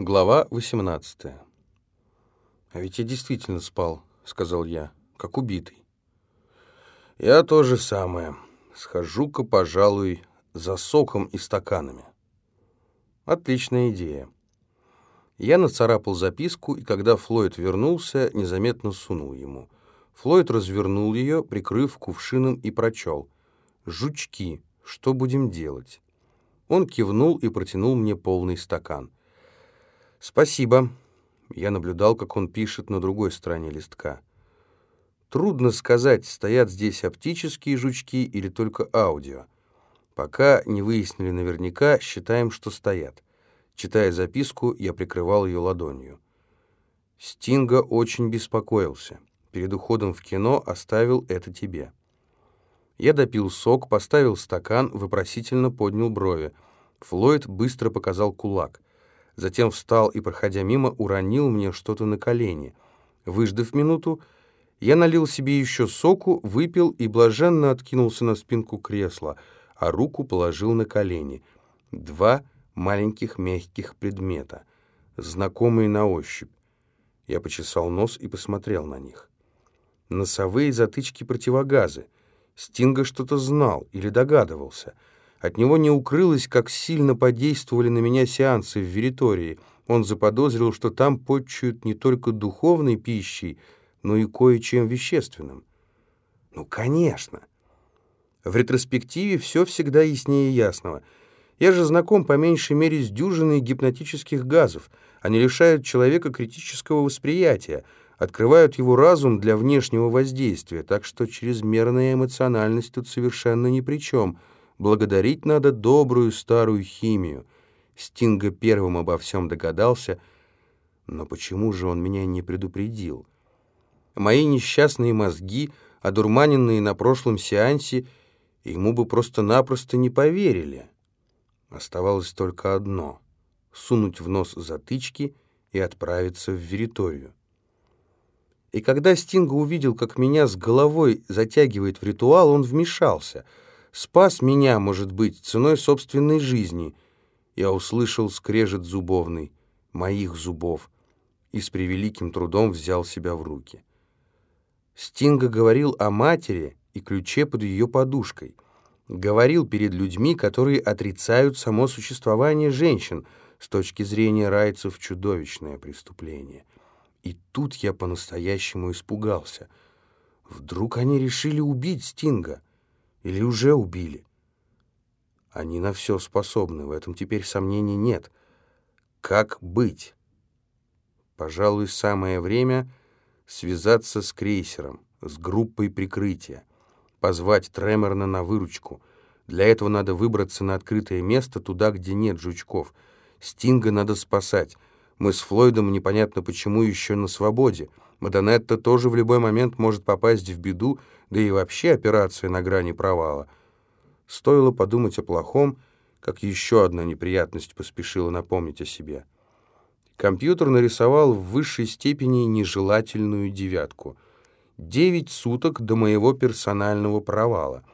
Глава 18 «А ведь я действительно спал», — сказал я, — «как убитый». «Я то же самое. Схожу-ка, пожалуй, за соком и стаканами». Отличная идея. Я нацарапал записку, и когда Флойд вернулся, незаметно сунул ему. Флойд развернул ее, прикрыв кувшином, и прочел. «Жучки, что будем делать?» Он кивнул и протянул мне полный стакан. «Спасибо». Я наблюдал, как он пишет на другой стороне листка. Трудно сказать, стоят здесь оптические жучки или только аудио. Пока не выяснили наверняка, считаем, что стоят. Читая записку, я прикрывал ее ладонью. Стинга очень беспокоился. Перед уходом в кино оставил это тебе. Я допил сок, поставил стакан, вопросительно поднял брови. Флойд быстро показал кулак. Затем встал и, проходя мимо, уронил мне что-то на колени. Выждав минуту, я налил себе еще соку, выпил и блаженно откинулся на спинку кресла, а руку положил на колени. Два маленьких мягких предмета, знакомые на ощупь. Я почесал нос и посмотрел на них. Носовые затычки-противогазы. Стинга что-то знал или догадывался — от него не укрылось, как сильно подействовали на меня сеансы в Веритории. Он заподозрил, что там почуют не только духовной пищей, но и кое-чем вещественным. Ну, конечно. В ретроспективе все всегда яснее ясного. Я же знаком по меньшей мере с дюжиной гипнотических газов. Они лишают человека критического восприятия, открывают его разум для внешнего воздействия, так что чрезмерная эмоциональность тут совершенно ни при чем — Благодарить надо добрую старую химию. Стинга первым обо всем догадался, но почему же он меня не предупредил? Мои несчастные мозги, одурманенные на прошлом сеансе, ему бы просто-напросто не поверили. Оставалось только одно — сунуть в нос затычки и отправиться в Вериторию. И когда Стинга увидел, как меня с головой затягивает в ритуал, он вмешался — спас меня, может быть, ценой собственной жизни. Я услышал скрежет зубовный, моих зубов, и с превеликим трудом взял себя в руки. Стинга говорил о матери и ключе под ее подушкой. Говорил перед людьми, которые отрицают само существование женщин, с точки зрения райцев чудовищное преступление. И тут я по-настоящему испугался. Вдруг они решили убить Стинга — или уже убили? Они на все способны, в этом теперь сомнений нет. Как быть? Пожалуй, самое время связаться с крейсером, с группой прикрытия, позвать Треморна на выручку. Для этого надо выбраться на открытое место, туда, где нет жучков. Стинга надо спасать. Мы с Флойдом непонятно почему еще на свободе. Мадонетта тоже в любой момент может попасть в беду, да и вообще операция на грани провала. Стоило подумать о плохом, как еще одна неприятность поспешила напомнить о себе. Компьютер нарисовал в высшей степени нежелательную девятку. Девять суток до моего персонального провала.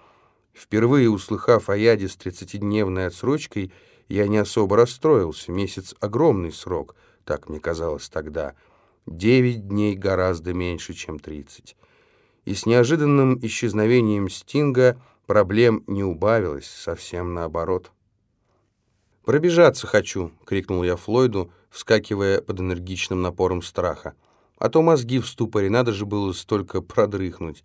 Впервые услыхав о яде с тридцатидневной отсрочкой, я не особо расстроился. Месяц — огромный срок, так мне казалось тогда. Девять дней гораздо меньше, чем тридцать и с неожиданным исчезновением Стинга проблем не убавилось, совсем наоборот. «Пробежаться хочу!» — крикнул я Флойду, вскакивая под энергичным напором страха. «А то мозги в ступоре, надо же было столько продрыхнуть!»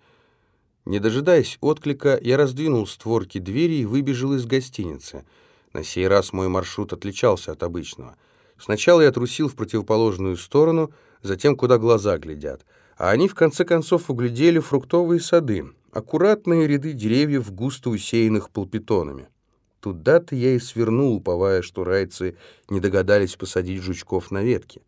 Не дожидаясь отклика, я раздвинул створки двери и выбежал из гостиницы. На сей раз мой маршрут отличался от обычного. Сначала я трусил в противоположную сторону, затем куда глаза глядят — а они в конце концов углядели фруктовые сады, аккуратные ряды деревьев, густо усеянных пулпитонами. Туда-то я и свернул, уповая, что райцы не догадались посадить жучков на ветки.